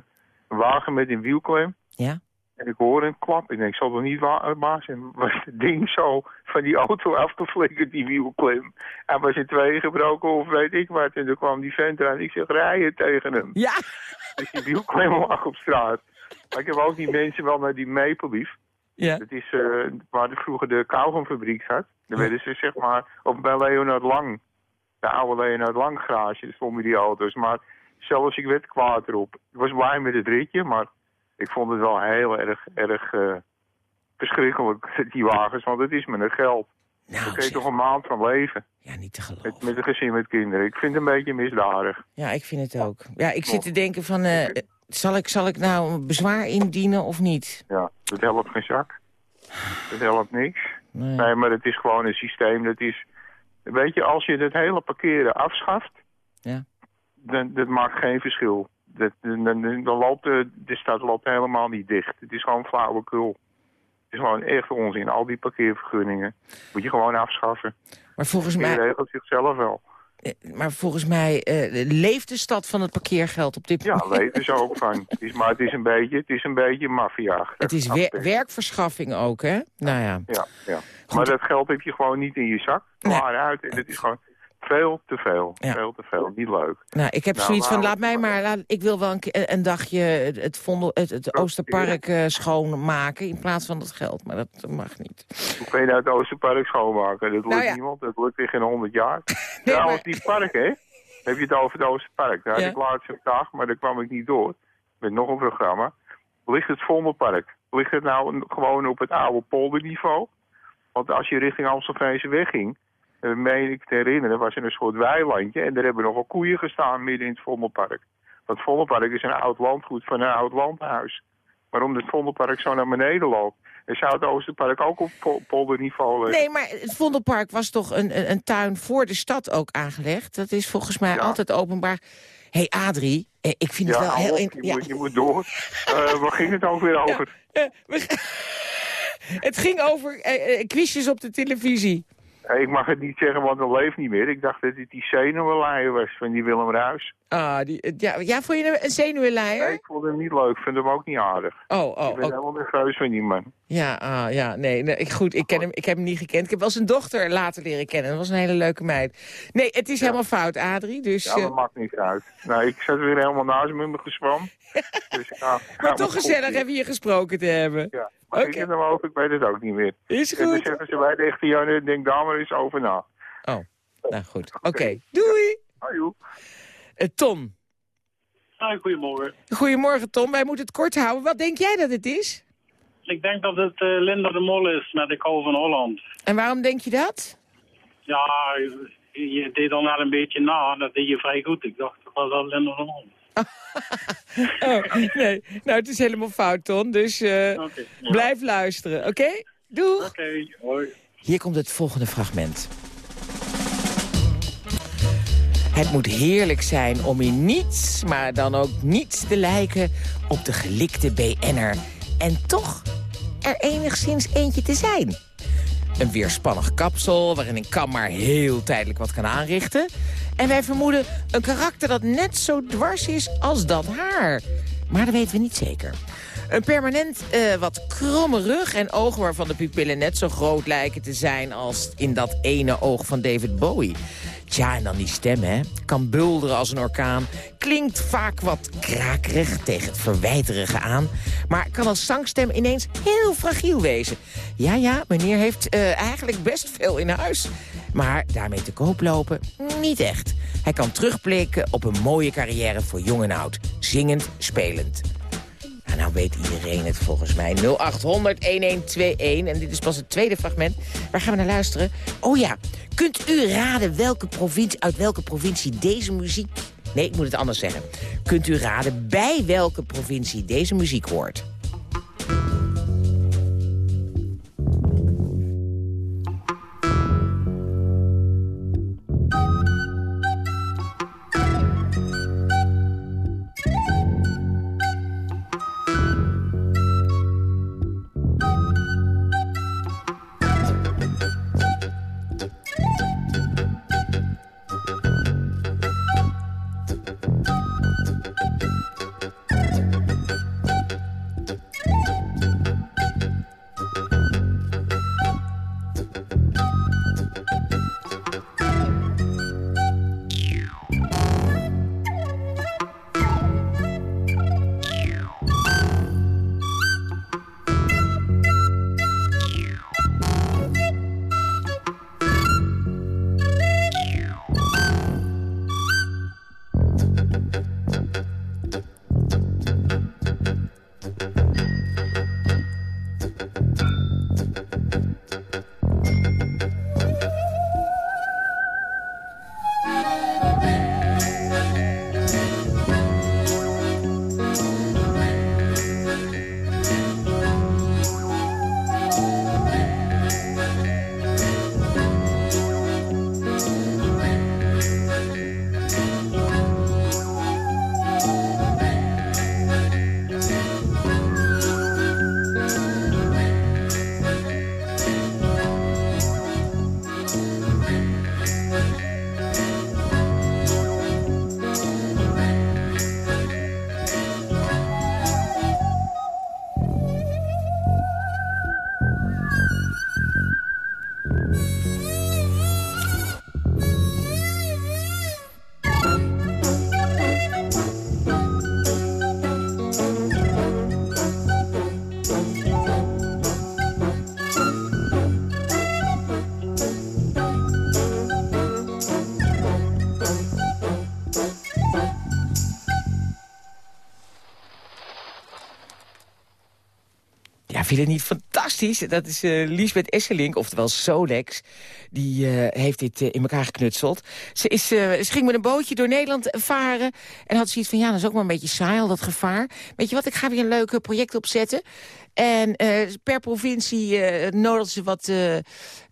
een wagen met een wielklem. ja. En ik hoor een klap. Ik denk, zal er niet wa- waar zijn? Was het ding zo van die auto afgeflikkerd, die wielklem. Hij was in tweeën gebroken of weet ik wat. En toen kwam die vent eraan. Ik zeg, rijden tegen hem. Ja, Dus die wielklem lag op straat. Maar ik heb ook die mensen wel naar die Maple Leaf. ja. Dat is eh, waar de, vroeger de kauwgomfabriek zat. Daar werden ze zeg maar, op bij Leonard Lang, de oude Leonard Lang garage, stonden die auto's. Maar zelfs ik werd kwaad erop. Ik was blij met het ritje, maar ik vond het wel heel erg, erg eh, verschrikkelijk, die wagens. Want het is met het geld. Nou, Daar kun je toch een maand van leven. ja, niet te geloven. Met, met een gezin met kinderen. Ik vind het een beetje misdadig. Ja, ik vind het ook. Ja, ik zit te denken van, eh, zal, ik, zal ik nou een bezwaar indienen of niet? Ja, dat helpt geen zak. Dat helpt niks. Nee. Nee, maar het is gewoon een systeem. Dat is, weet je, als je het hele parkeren afschaft, Ja. dan dat maakt geen verschil. Dat, dan, dan, dan loopt de, de stad loopt helemaal niet dicht. Het is gewoon flauwekul. Het is gewoon echt onzin. Al die parkeervergunningen moet je gewoon afschaffen. Maar volgens mij, regelt zichzelf wel. Eh, maar volgens mij eh, leeft de stad van het parkeergeld op dit Ja, moment. weten ze ook van. Het is, maar het is een beetje, het is een beetje maffia. Het is wer- werkverschaffing ook, hè? Nou ja. Ja, ja. Maar dat geld heb je gewoon niet in je zak. Nee. Klaar uit. En het is gewoon veel te veel. Ja. Veel te veel. Niet leuk. Nou, ik heb Nou, zoiets van, laat mij maar, laat, ik wil wel een, een dagje het, vondel, het, het Oosterpark eh, schoonmaken in plaats van dat geld. Maar dat mag niet. Hoe kun je nou het Oosterpark schoonmaken? Dat lukt Nou ja. niemand. Dat lukt in geen honderd jaar. Nee, Trouwens, maar- die park, hè? Heb je het over het Oosterpark? Daar Ja. had ik laatst een dag, maar daar kwam ik niet door. Met nog een programma. Ligt het Vondelpark? Ligt het nou gewoon op het oude polderniveau? Want als je richting Amstelveense weg meen ik te herinneren, was er een soort weilandje... en daar hebben nog wel koeien gestaan midden in het Vondelpark. Want het Vondelpark is een oud landgoed van een oud landhuis. Maar omdat het Vondelpark zo naar beneden loopt... dan zou het Oosterpark ook op po- polderniveau liggen. Nee, maar het Vondelpark was toch een, een, tuin voor de stad ook aangelegd? Dat is volgens mij Ja. altijd openbaar. Hé, hey, Adrie, eh, ik vind Ja, het wel heel... in- je, ja. moet, je moet door. Eh waar ging het ook weer over? Eh, we- het ging over eh, quizjes op de televisie. Eh, ik mag het niet zeggen, want dat leeft niet meer. Ik dacht dat het die zenuwenleier was van die Willem Ruis. Ah, die, eh, ja, ja, vond je hem een zenuwenleier? Nee, ik vond hem niet leuk. Ik vind hem ook niet aardig. Oh, ik oh, ben oh. helemaal nerveus van die man. Ja, ah, ja, nee, nee, ik- goed, ik, ken hem, ik heb hem niet gekend. Ik heb wel zijn dochter later leren kennen. Dat was een hele leuke meid. Nee, het is helemaal fout, Adrie. Dus, Ja, eh, dat maakt niet uit. Nou, ik zat weer helemaal naast me in mijn gezwam. Dus ik maar toch gezellig doen. even hier gesproken te hebben. Ja. Maar ik ik weet het ook niet meer. Is En dan goed. zeggen ze bij de echte Janne, denk daar maar eens over na. Oh, nou goed. Oké, doei. Hoi, Eh, Tom. Hoi, goedemorgen. Goedemorgen, Tom. Wij moeten het kort houden. Wat denk jij dat het is? Ik denk dat het eh, Linda de Mol is met Ik hou van Holland. En waarom denk je dat? Ja, je, je deed al net een beetje na. Dat deed je vrij goed. Ik dacht, dat was dat Linda de Mol. Oh, nee. Nou, het is helemaal fout, Tom. Dus eh, blijf luisteren, oké? Doeg. Oké, hoi. Hier komt het volgende fragment. Het moet heerlijk zijn om in niets, maar dan ook niets te lijken op de gelikte BN'er en toch er enigszins eentje te zijn. Een weerspannig kapsel waarin een kam maar heel tijdelijk wat kan aanrichten. En wij vermoeden een karakter dat net zo dwars is als dat haar. Maar dat weten we niet zeker. Een permanent uh, wat kromme rug en ogen waarvan de pupillen net zo groot lijken te zijn... als in dat ene oog van David Bowie. Tja, en dan die stem, hè. Kan bulderen als een orkaan. Klinkt vaak wat krakerig tegen het verwijterige aan. Maar kan als zangstem ineens heel fragiel wezen. Ja, ja, meneer heeft uh, eigenlijk best veel in huis. Maar daarmee te koop lopen, niet echt. Hij kan terugblikken op een mooie carrière voor jong en oud. Zingend, spelend. Nou, nou weet iedereen het volgens mij. 0800-1121. En dit is pas het tweede fragment. Waar gaan we naar luisteren? Oh ja, kunt u raden welke provincie, uit welke provincie deze muziek... Nee, ik moet het anders zeggen. Kunt u raden bij welke provincie deze muziek hoort? Vind het niet fantastisch? Dat is uh, Lisbeth Esselink, oftewel Solex. Die uh, heeft dit uh, in elkaar geknutseld. Ze, is, ging met een bootje door Nederland varen. En had zoiets van, ja, dat is ook maar een beetje saai, al dat gevaar. Weet je wat, ik ga weer een leuk project opzetten. En per provincie nodigt ze wat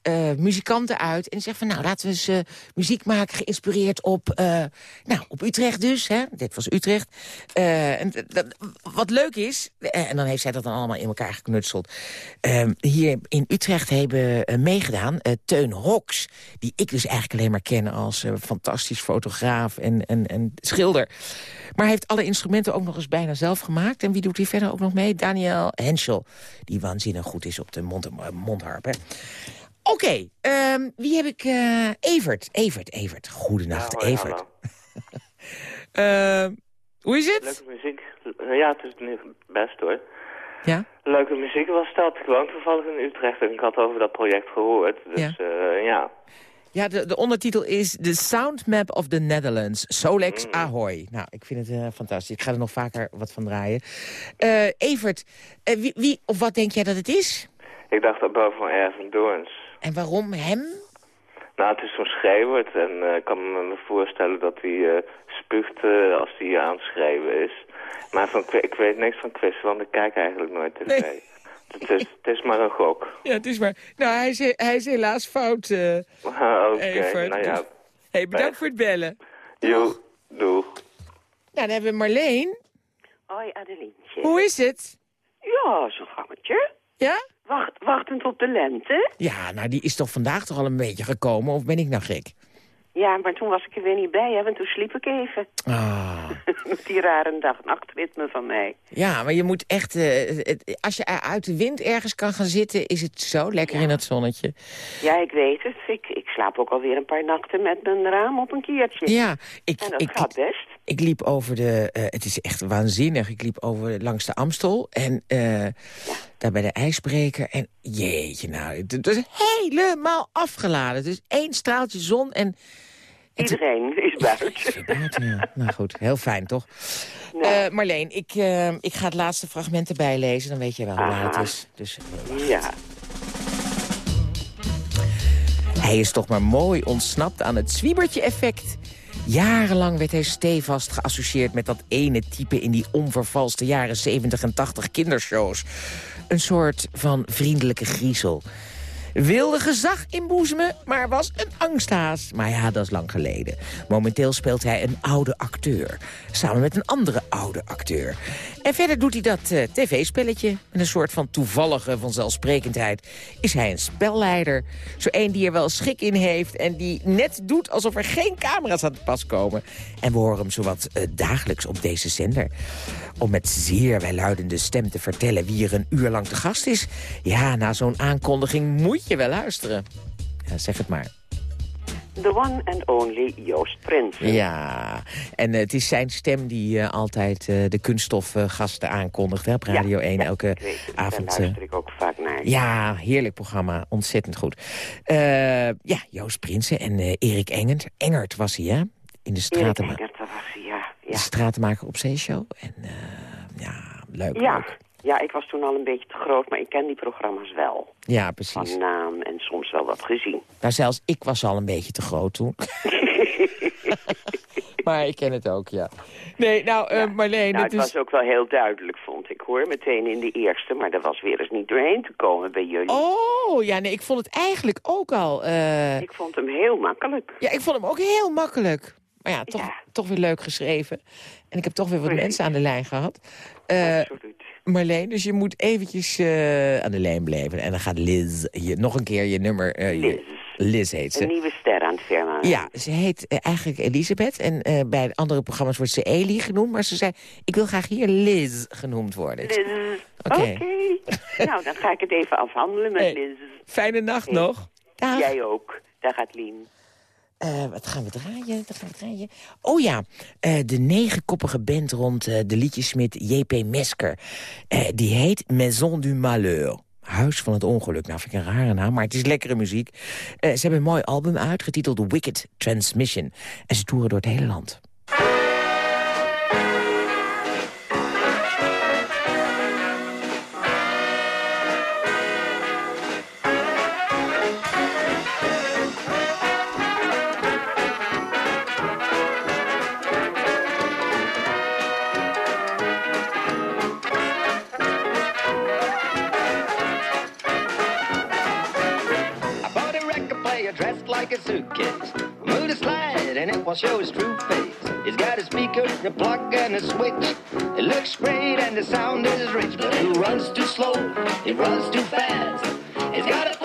uh, muzikanten uit. En zegt van, nou, laten we eens uh, muziek maken geïnspireerd op, uh, nou, op Utrecht dus. Hè? Dit was Utrecht. en, dat, wat leuk is, en dan heeft zij dat dan allemaal in elkaar geknutseld. Ehm, hier in Utrecht hebben meegedaan Teun Hoks. Die ik dus eigenlijk alleen maar ken als fantastisch fotograaf en, en, en schilder. Maar hij heeft alle instrumenten ook nog eens bijna zelf gemaakt. En wie doet hier verder ook nog mee? Daniel Henschel. Die waanzinnig goed is op de mond, mondharp. Hè? Oké, okay, um, wie heb ik? Uh, Evert, Evert, Evert. Goedenacht, ja, Evert. uh, hoe is het? Leuke muziek. Ja, het is nu best hoor. Ja? Leuke muziek was stelt gewoon toevallig in Utrecht en ik had over dat project gehoord. Dus ja. Uh, ja. Ja, de, de ondertitel is The Sound Map of the Netherlands. Solex mm. Ahoy. Nou, ik vind het uh, fantastisch. Ik ga er nog vaker wat van draaien. Uh, Evert, wie, wie, of wat denk jij dat het is? Ik dacht dat boven van Erwin Doorns. En waarom hem? Nou, het is zo'n schreeuwert en uh, ik kan me voorstellen dat hij uh, spuugt uh, als hij aan het is. Maar van, ik weet niks van quizzen, want ik kijk eigenlijk nooit tv. Nee. Het is, het is maar een gok. Ja, het is maar... Nou, hij is, hij is helaas fout, Oké, okay. nou ja. hey, bedankt voor het bellen. Jo, doeg. Nou, dan hebben we Marleen. Hoi, Adelientje. Hoe is het? Ja, zo'n gangetje. Ja? Wacht, wachtend op de lente. Ja, nou die is toch vandaag toch al een beetje gekomen, of ben ik nou gek? Ja, maar toen was ik er weer niet bij, hè, want toen sliep ik even. Ah. Met die rare dag-nachtritme van mij. Ja, maar je moet echt... eh, het- als je uit de wind ergens kan gaan zitten, is het zo lekker in het zonnetje. Ja, ik weet het. Ik, ik slaap ook alweer een paar nachten met mijn raam op een kiertje. Ja, ik, En dat ik, gaat best. ik liep over de... eh, het is echt waanzinnig. Ik liep over langs de Amstel en eh, daar bij de ijsbreker. En jeetje, nou, het, het is helemaal afgeladen. Het is één straaltje zon en... Iedereen is buiten. Buiten, ja. Nou goed, heel fijn, toch? Eh, Marleen, ik, eh, ik ga het laatste fragment erbij lezen. Dan weet je wel hoe laat het is. Dus, Ja. Hij is toch maar mooi ontsnapt aan het zwiebertje-effect. Jarenlang werd hij stevast geassocieerd met dat ene type... in die onvervalste jaren 70 en 80 kindershows. Een soort van vriendelijke griezel. Wilde gezag inboezemen, maar was een angsthaas. Maar ja, dat is lang geleden. Momenteel speelt hij een oude acteur. Samen met een andere oude acteur. En verder doet hij dat eh, tv-spelletje. Met een soort van toevallige vanzelfsprekendheid is hij een spelleider. Zo één die er wel schik in heeft en die net doet alsof er geen camera's aan te pas komen. En we horen hem zowat eh, dagelijks op deze zender. Om met zeer welluidende stem te vertellen wie er een uur lang te gast is. Ja, na zo'n aankondiging moet je wel luisteren. Ja, zeg het maar. The one and only Joost Prins. Ja, en eh, het is zijn stem die eh, altijd eh, de kunststofgasten aankondigt hè, op Radio 1 elke avond. Daar luister ik ook vaak naar. Ja, heerlijk programma. Ontzettend goed. Ja, Joost Prinsen en Erik Engert. Engert was hij, hè? In de stratenma Erik Engert, dat was hij, ja. de stratenmaker op zeeshow. En ja, leuk, Ja. leuk. Ja, ik was toen al een beetje te groot, maar ik ken die programma's wel. Ja, precies. Van naam en soms wel wat gezien. Nou, zelfs ik was al een beetje te groot toen. maar ik ken het ook, ja. Nee, nou, eh, Marleen, Nou, het is... was ook wel heel duidelijk, vond ik, hoor. Meteen in de eerste, maar daar was weer eens niet doorheen te komen bij jullie. Oh, ja, nee, ik vond het eigenlijk ook al... eh, Ik vond hem heel makkelijk. Ja, ik vond hem ook heel makkelijk. Maar ja, toch, toch weer leuk geschreven. En ik heb toch weer wat mensen aan de lijn gehad. Eh, Marleen, dus je moet eventjes eh, aan de lijn blijven. En dan gaat Liz je, nog een keer je nummer... eh, je- Liz heet ze. Een nieuwe ster aan het firma. Ja, ze heet eh, eigenlijk Elisabeth. En bij de andere programma's wordt ze Eli genoemd. Maar ze zei, ik wil graag hier Liz genoemd worden. Liz. Oké. Nou, dan ga ik het even afhandelen met Hey, Liz. Fijne nacht nog. Dag. Jij ook. Daar gaat Lien. Eh, wat gaan we draaien? Wat gaan we draaien? Oh ja, eh, de negenkoppige band rond eh, de liedjesmid J.P. Mesker. Die heet Maison du Malheur. Huis van het ongeluk. Nou, vind ik een rare naam, maar het is lekkere muziek. Ze hebben een mooi album uit, getiteld Wicked Transmission. En ze toeren door het hele land. Will show his true face. He's got a speaker, a plug, and a switch. It looks great and the sound is rich. But he runs too slow, he runs too fast. He's got a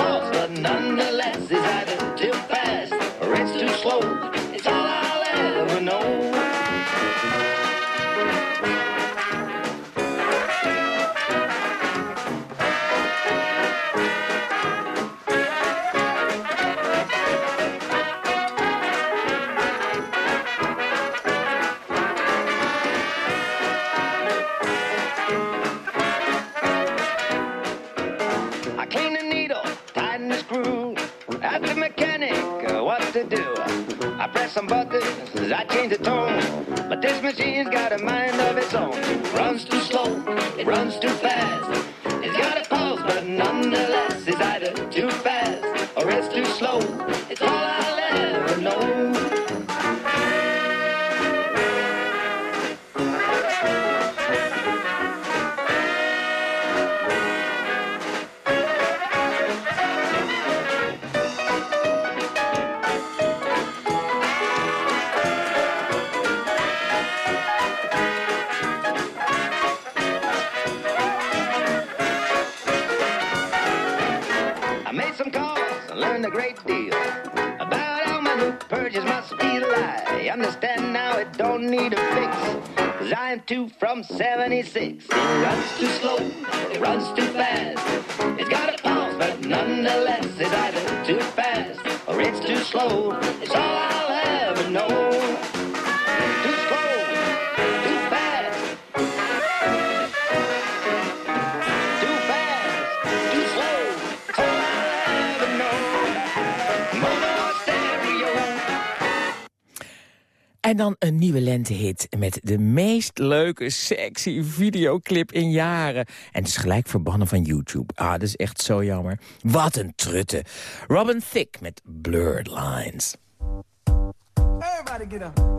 hit met de meest leuke, sexy videoclip in jaren. En het is gelijk verbannen van YouTube. Ah, dat is echt zo jammer. Wat een trutte. Robin Thicke met Blurred Lines. Everybody get up.